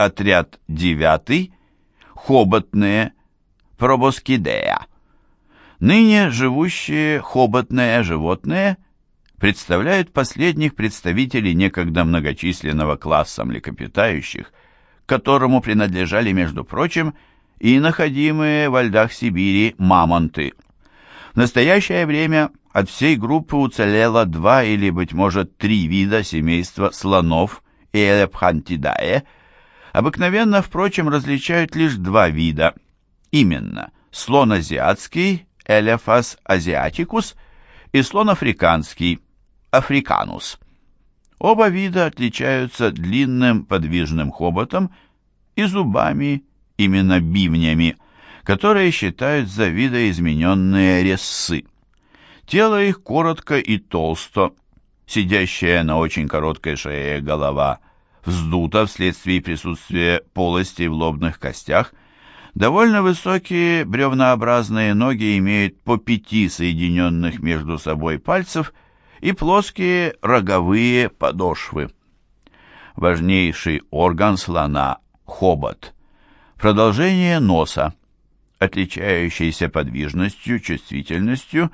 Отряд 9 – хоботные, пробоскидея. Ныне живущие хоботные животные представляют последних представителей некогда многочисленного класса млекопитающих, которому принадлежали, между прочим, и находимые во льдах Сибири мамонты. В настоящее время от всей группы уцелело два или, быть может, три вида семейства слонов и элепхантидае. Обыкновенно, впрочем, различают лишь два вида, именно слон азиатский Элефас азиатикус и слон африканский Африканус. Оба вида отличаются длинным подвижным хоботом и зубами, именно бивнями, которые считают за видоизмененные резцы. Тело их коротко и толсто, сидящая на очень короткой шее голова вздута вследствие присутствия полостей в лобных костях – Довольно высокие бревнообразные ноги имеют по пяти соединенных между собой пальцев и плоские роговые подошвы. Важнейший орган слона – хобот. Продолжение носа, отличающийся подвижностью, чувствительностью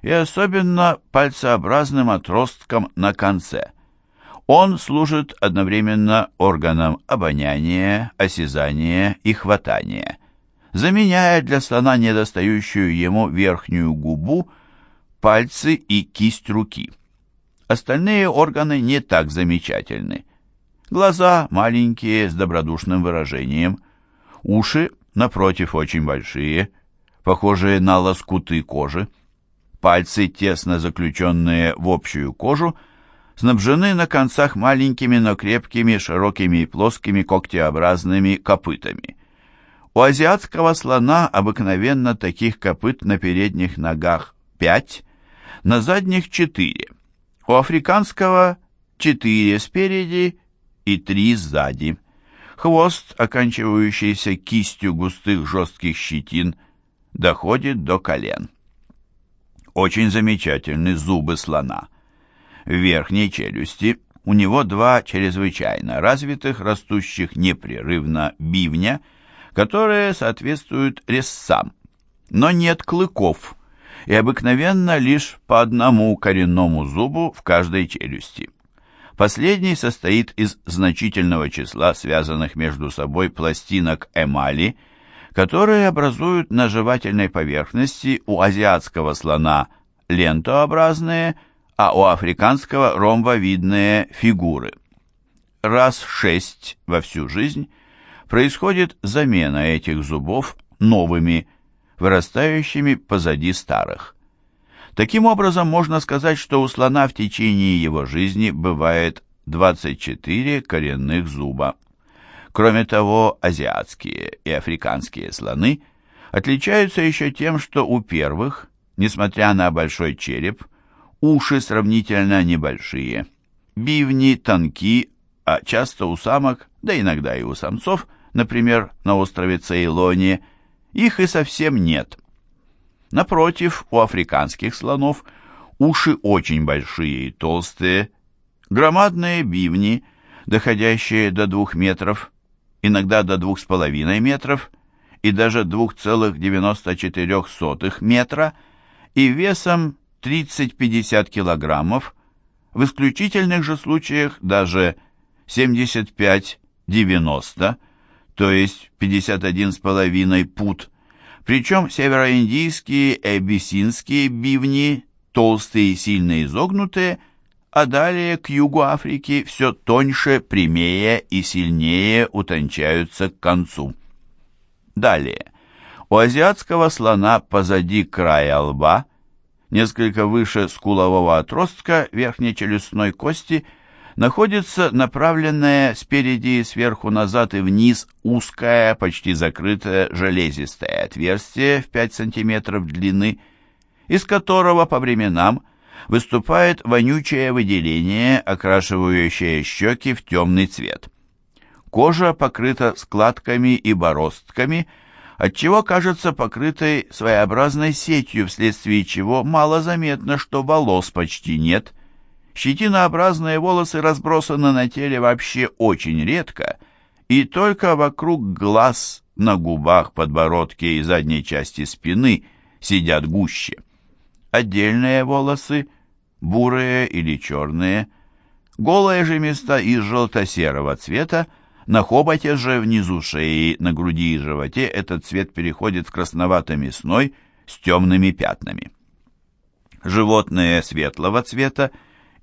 и особенно пальцеобразным отростком на конце. Он служит одновременно органом обоняния, осязания и хватания, заменяя для слона недостающую ему верхнюю губу, пальцы и кисть руки. Остальные органы не так замечательны. Глаза маленькие, с добродушным выражением. Уши, напротив, очень большие, похожие на лоскуты кожи. Пальцы, тесно заключенные в общую кожу, снабжены на концах маленькими, но крепкими, широкими и плоскими когтеобразными копытами. У азиатского слона обыкновенно таких копыт на передних ногах 5, на задних 4. У африканского 4 спереди и 3 сзади. Хвост, оканчивающийся кистью густых жестких щетин, доходит до колен. Очень замечательны зубы слона. Верхней челюсти у него два чрезвычайно развитых, растущих непрерывно бивня, которые соответствуют резцам. Но нет клыков, и обыкновенно лишь по одному коренному зубу в каждой челюсти. Последний состоит из значительного числа связанных между собой пластинок эмали, которые образуют на жевательной поверхности у азиатского слона лентообразные, а у африканского ромбовидные фигуры. Раз шесть во всю жизнь происходит замена этих зубов новыми, вырастающими позади старых. Таким образом, можно сказать, что у слона в течение его жизни бывает 24 коренных зуба. Кроме того, азиатские и африканские слоны отличаются еще тем, что у первых, несмотря на большой череп, уши сравнительно небольшие, бивни тонки, а часто у самок, да иногда и у самцов, например, на острове Цейлоне, их и совсем нет. Напротив, у африканских слонов уши очень большие и толстые, громадные бивни, доходящие до двух метров, иногда до двух с половиной метров и даже 2,94 метра, и весом 30-50 килограммов, в исключительных же случаях даже 75-90, то есть 51,5 пут. Причем североиндийские и абиссинские бивни толстые и сильно изогнутые, а далее к югу Африки все тоньше, прямее и сильнее утончаются к концу. Далее. У азиатского слона позади края лба – несколько выше скулового отростка верхней челюстной кости, находится направленная спереди и сверху назад и вниз узкое, почти закрытое железистое отверстие в 5 см длины, из которого по временам выступает вонючее выделение, окрашивающее щеки в темный цвет. Кожа покрыта складками и бороздками – отчего кажется покрытой своеобразной сетью, вследствие чего мало заметно, что волос почти нет. Щетинообразные волосы разбросаны на теле вообще очень редко и только вокруг глаз, на губах, подбородке и задней части спины сидят гуще. Отдельные волосы, бурые или черные, голые же места из желто-серого цвета, на хоботе же, внизу шеи, на груди и животе этот цвет переходит в красновато-мясной с темными пятнами. Животные светлого цвета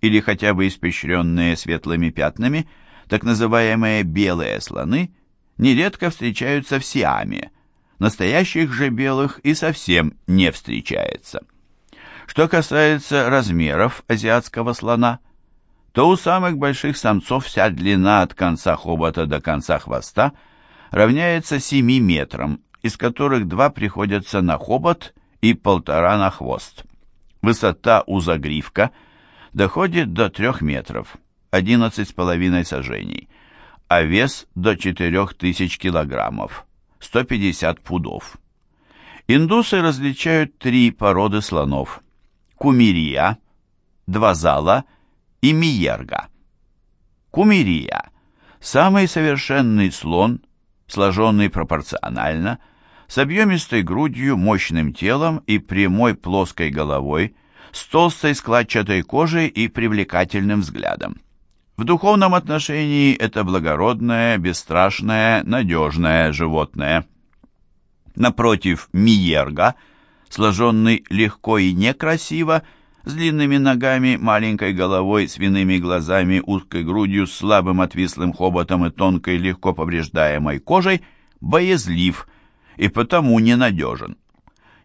или хотя бы испещренные светлыми пятнами, так называемые белые слоны, нередко встречаются в Сиаме, настоящих же белых и совсем не встречается. Что касается размеров азиатского слона, то у самых больших самцов вся длина от конца хобота до конца хвоста равняется 7 метрам, из которых два приходятся на хобот и полтора на хвост. Высота у загривка доходит до 3 метров, 11,5 сажений, а вес до 4000 килограммов, 150 пудов. Индусы различают три породы слонов – кумирия, двазала и миерга. Кумирия – самый совершенный слон, сложенный пропорционально – с объемистой грудью, мощным телом и прямой плоской головой, с толстой складчатой кожей и привлекательным взглядом. В духовном отношении это благородное, бесстрашное, надежное животное. Напротив, Миерга, сложенный легко и некрасиво, с длинными ногами, маленькой головой, свиными глазами, узкой грудью, слабым отвислым хоботом и тонкой, легко повреждаемой кожей, боязлив – и потому ненадежен.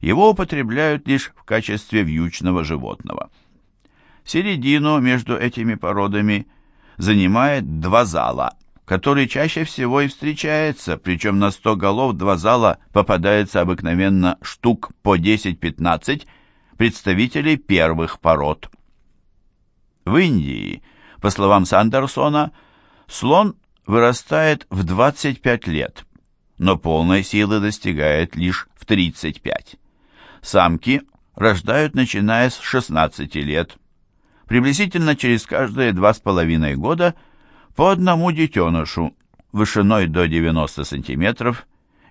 Его употребляют лишь в качестве вьючного животного. Середину между этими породами занимает два зала, который чаще всего и встречается, причем на 100 голов два зала попадается обыкновенно штук по 10-15 представителей первых пород. В Индии, по словам Сандерсона, слон вырастает в 25 лет, но полной силы достигает лишь в 35. Самки рождают начиная с 16 лет. Приблизительно через каждые 2,5 года по одному детенышу, вышиной до 90 см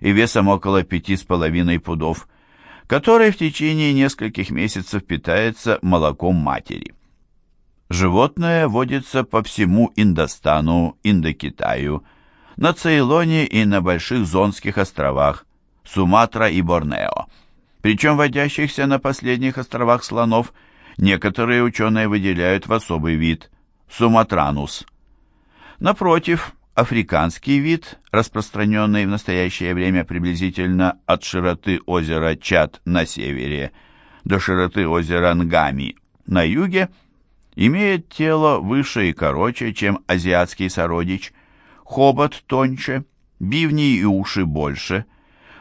и весом около 5,5 пудов, который в течение нескольких месяцев питается молоком матери. Животное водится по всему Индостану, Индокитаю, на Цейлоне и на Больших Зонских островах, Суматра и Борнео. Причем водящихся на последних островах слонов некоторые ученые выделяют в особый вид – Суматранус. Напротив, африканский вид, распространенный в настоящее время приблизительно от широты озера Чад на севере до широты озера Нгами на юге, имеет тело выше и короче, чем азиатский сородич – хобот тоньше, бивни и уши больше.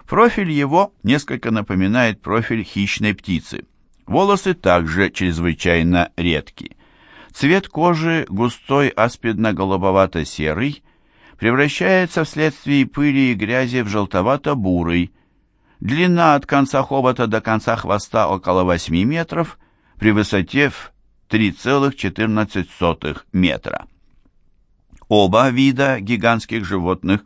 Профиль его несколько напоминает профиль хищной птицы. Волосы также чрезвычайно редки. Цвет кожи густой аспидно-голубовато-серый, превращается вследствие пыли и грязи в желтовато-бурый. Длина от конца хобота до конца хвоста около 8 метров, при высоте в 3,14 метра. Оба вида гигантских животных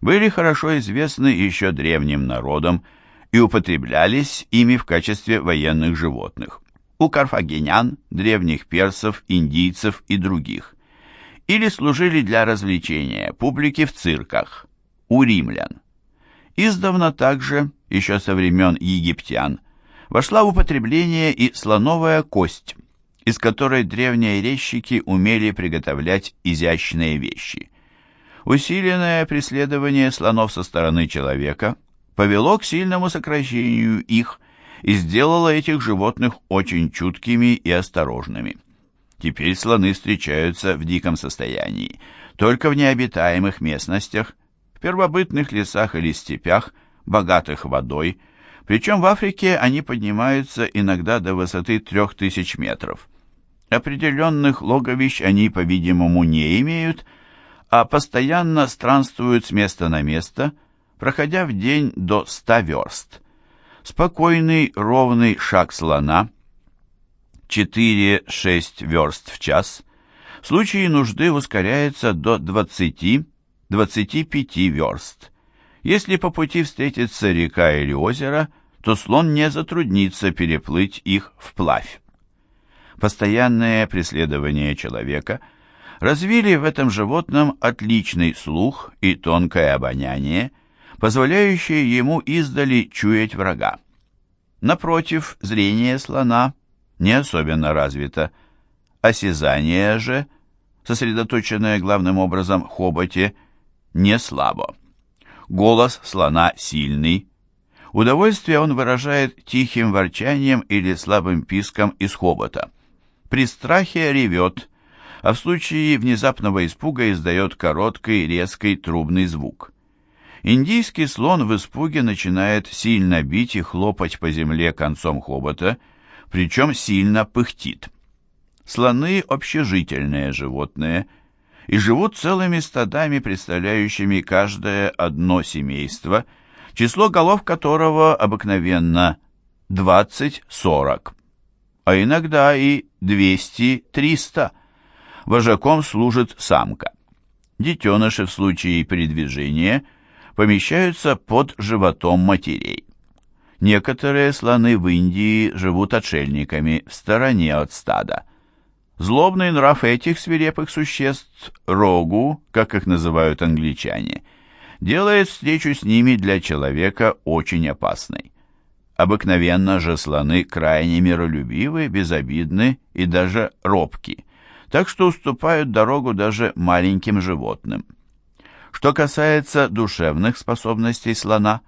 были хорошо известны еще древним народам и употреблялись ими в качестве военных животных у карфагенян, древних персов, индийцев и других, или служили для развлечения публики в цирках у римлян. Издавна также, еще со времен египтян, вошла в употребление и слоновая кость – из которой древние резчики умели приготовлять изящные вещи. Усиленное преследование слонов со стороны человека повело к сильному сокращению их и сделало этих животных очень чуткими и осторожными. Теперь слоны встречаются в диком состоянии, только в необитаемых местностях, в первобытных лесах или степях, богатых водой, причем в Африке они поднимаются иногда до высоты 3000 метров. Определенных логовищ они, по-видимому, не имеют, а постоянно странствуют с места на место, проходя в день до ста верст. Спокойный, ровный шаг слона, 4-6 верст в час, в случае нужды ускоряется до 20-30 25 верст. Если по пути встретится река или озеро, то слон не затруднится переплыть их вплавь. Постоянное преследование человека развили в этом животном отличный слух и тонкое обоняние, позволяющие ему издали чуять врага. Напротив, зрение слона не особенно развито, осязание же, сосредоточенное главным образом в хоботе, не слабо. Голос слона сильный. Удовольствие он выражает тихим ворчанием или слабым писком из хобота. При страхе ревет, а в случае внезапного испуга издает короткий, резкий трубный звук. Индийский слон в испуге начинает сильно бить и хлопать по земле концом хобота, причем сильно пыхтит. Слоны – общежительные животные и живут целыми стадами, представляющими каждое одно семейство, число голов которого обыкновенно 20-40, а иногда и 200-300. Вожаком служит самка. Детеныши в случае передвижения помещаются под животом матерей. Некоторые слоны в Индии живут отшельниками в стороне от стада. Злобный нрав этих свирепых существ, рогу, как их называют англичане, делает встречу с ними для человека очень опасной. Обыкновенно же слоны крайне миролюбивы, безобидны и даже робки, так что уступают дорогу даже маленьким животным. Что касается душевных способностей слона –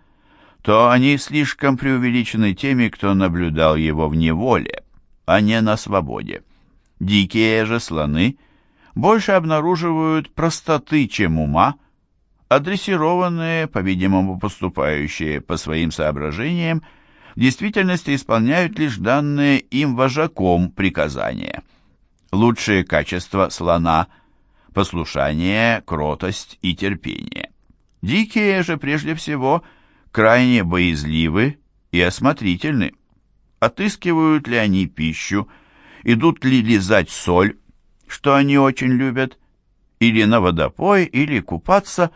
то они слишком преувеличены теми, кто наблюдал его в неволе, а не на свободе. Дикие же слоны больше обнаруживают простоты, чем ума, адресированные, по-видимому, поступающие по своим соображениям, в действительности исполняют лишь данные им вожаком приказания. Лучшие качества слона – послушание, кротость и терпение. Дикие же, прежде всего – крайне боязливы и осмотрительны. Отыскивают ли они пищу, идут ли лизать соль, что они очень любят, или на водопой, или купаться,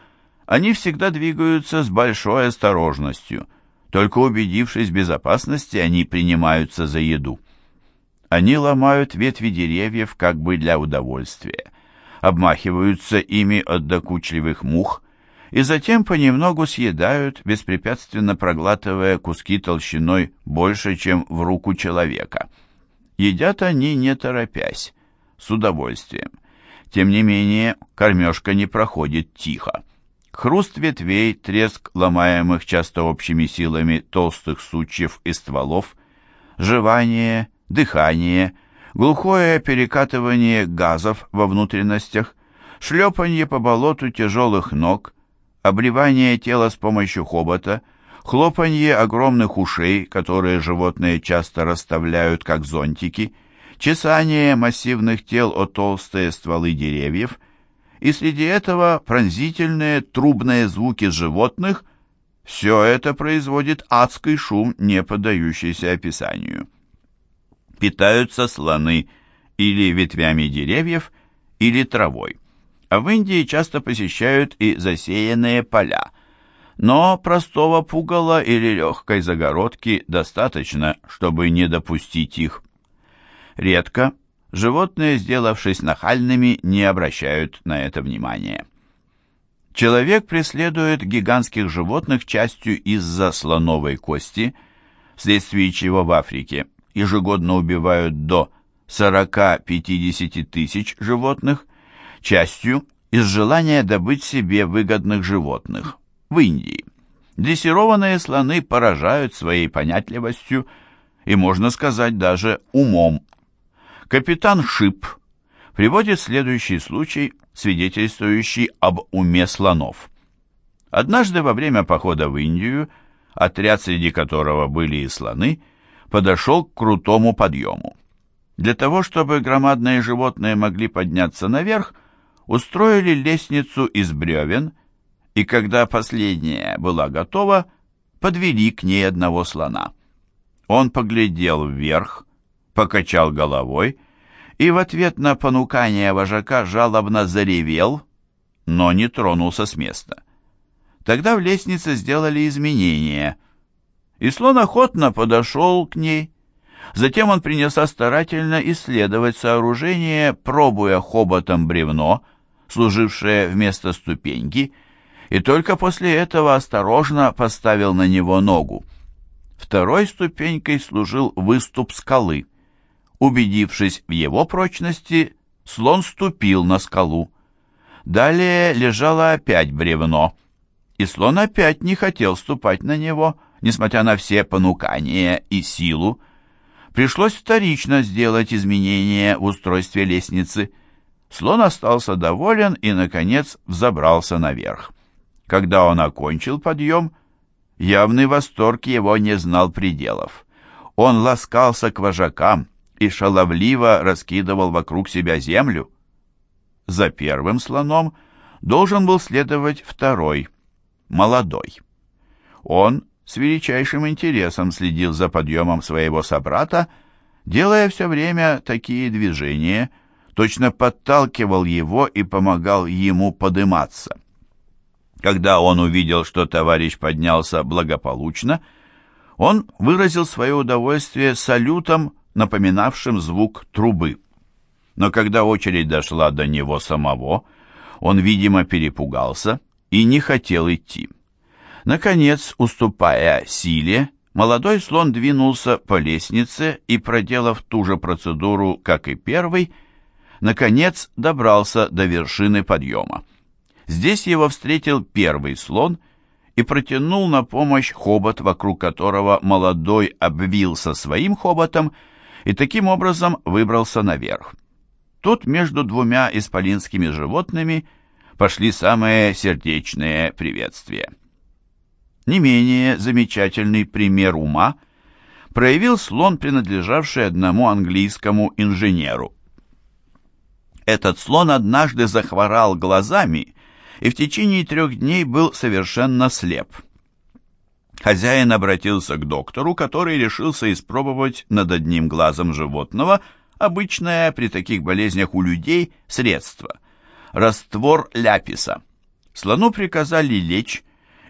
они всегда двигаются с большой осторожностью. Только убедившись в безопасности, они принимаются за еду. Они ломают ветви деревьев как бы для удовольствия, обмахиваются ими от докучливых мух, и затем понемногу съедают, беспрепятственно проглатывая куски толщиной больше, чем в руку человека. Едят они не торопясь, с удовольствием. Тем не менее, кормежка не проходит тихо. Хруст ветвей, треск ломаемых часто общими силами толстых сучьев и стволов, жевание, дыхание, глухое перекатывание газов во внутренностях, шлепанье по болоту тяжелых ног, обревание тела с помощью хобота, хлопанье огромных ушей, которые животные часто расставляют как зонтики, чесание массивных тел о толстые стволы деревьев, и среди этого пронзительные трубные звуки животных, все это производит адский шум, не поддающийся описанию. Питаются слоны или ветвями деревьев, или травой а в Индии часто посещают и засеянные поля. Но простого пугала или легкой загородки достаточно, чтобы не допустить их. Редко животные, сделавшись нахальными, не обращают на это внимания. Человек преследует гигантских животных частью из-за слоновой кости, вследствие чего в Африке ежегодно убивают до 40-50 тысяч животных, частью из желания добыть себе выгодных животных в Индии. Дрессированные слоны поражают своей понятливостью и, можно сказать, даже умом. Капитан Шип приводит следующий случай, свидетельствующий об уме слонов. Однажды во время похода в Индию, отряд, среди которого были и слоны, подошел к крутому подъему. Для того, чтобы громадные животные могли подняться наверх, устроили лестницу из бревен, и когда последняя была готова, подвели к ней одного слона. Он поглядел вверх, покачал головой и в ответ на понукание вожака жалобно заревел, но не тронулся с места. Тогда в лестнице сделали изменения, и слон охотно подошел к ней. Затем он принялся старательно исследовать сооружение, пробуя хоботом бревно, служившее вместо ступеньки, и только после этого осторожно поставил на него ногу. Второй ступенькой служил выступ скалы. Убедившись в его прочности, слон ступил на скалу. Далее лежало опять бревно, и слон опять не хотел ступать на него, несмотря на все понукания и силу. Пришлось вторично сделать изменения в устройстве лестницы. Слон остался доволен и, наконец, взобрался наверх. Когда он окончил подъем, явный восторг его не знал пределов. Он ласкался к вожакам и шаловливо раскидывал вокруг себя землю. За первым слоном должен был следовать второй, молодой. Он с величайшим интересом следил за подъемом своего собрата, делая все время такие движения, точно подталкивал его и помогал ему подыматься. Когда он увидел, что товарищ поднялся благополучно, он выразил свое удовольствие салютом, напоминавшим звук трубы но когда очередь дошла до него самого, он, видимо, перепугался и не хотел идти. Наконец, уступая силе, молодой слон двинулся по лестнице и, проделав ту же процедуру, как и первый, наконец добрался до вершины подъема. Здесь его встретил первый слон и протянул на помощь хобот, вокруг которого молодой обвился своим хоботом и таким образом выбрался наверх. Тут между двумя исполинскими животными пошли самые сердечные приветствия. Не менее замечательный пример ума проявил слон, принадлежавший одному английскому инженеру. Этот слон однажды захворал глазами и в течение трех дней был совершенно слеп. Хозяин обратился к доктору, который решился испробовать над одним глазом животного – Обычное при таких болезнях у людей средство. Раствор ляписа. Слону приказали лечь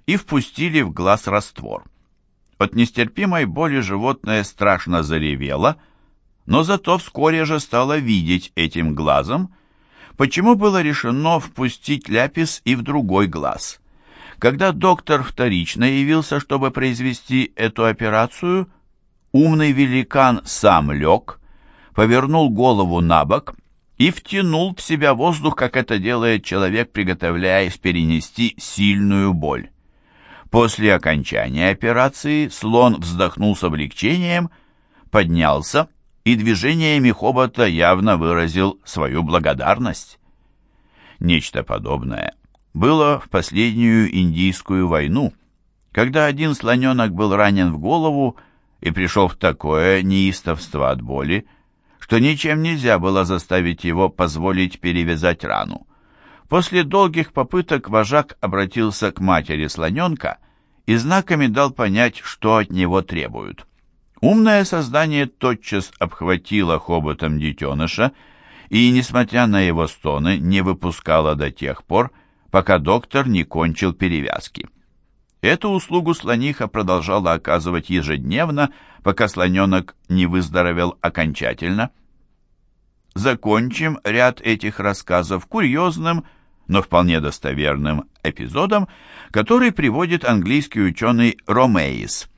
и впустили в глаз раствор. От нестерпимой боли животное страшно заревело, но зато вскоре же стало видеть этим глазом, почему было решено впустить ляпис и в другой глаз. Когда доктор вторично явился, чтобы произвести эту операцию, умный великан сам лег, повернул голову на бок и втянул в себя воздух, как это делает человек, приготовляясь перенести сильную боль. После окончания операции слон вздохнул с облегчением, поднялся и движениями хобота явно выразил свою благодарность. Нечто подобное было в последнюю индийскую войну, когда один слоненок был ранен в голову и пришел в такое неистовство от боли, что ничем нельзя было заставить его позволить перевязать рану. После долгих попыток вожак обратился к матери слоненка и знаками дал понять, что от него требуют. Умное создание тотчас обхватило хоботом детеныша и, несмотря на его стоны, не выпускало до тех пор, пока доктор не кончил перевязки. Эту услугу слониха продолжала оказывать ежедневно, пока слоненок не выздоровел окончательно. Закончим ряд этих рассказов курьезным, но вполне достоверным эпизодом, который приводит английский ученый Ромеис.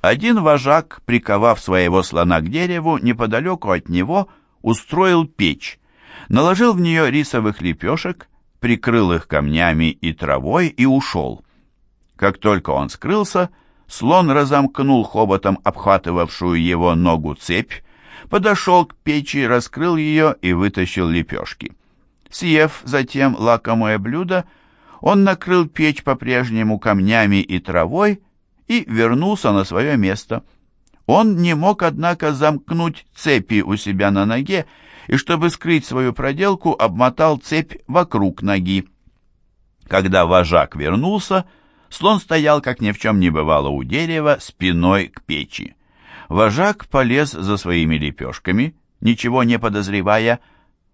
Один вожак, приковав своего слона к дереву, неподалеку от него устроил печь, наложил в нее рисовых лепешек, прикрыл их камнями и травой и ушел. Как только он скрылся, слон разомкнул хоботом обхватывавшую его ногу цепь, подошел к печи, раскрыл ее и вытащил лепешки. Съев затем лакомое блюдо, он накрыл печь по-прежнему камнями и травой и вернулся на свое место. Он не мог, однако, замкнуть цепи у себя на ноге и, чтобы скрыть свою проделку, обмотал цепь вокруг ноги. Когда вожак вернулся, Слон стоял, как ни в чем не бывало, у дерева, спиной к печи. Вожак полез за своими лепешками, ничего не подозревая,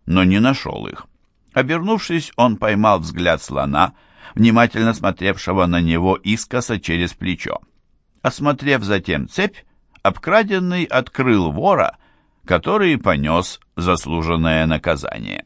но не нашел их. Обернувшись, он поймал взгляд слона, внимательно смотревшего на него искоса через плечо. Осмотрев затем цепь, обкраденный открыл вора, который понес заслуженное наказание.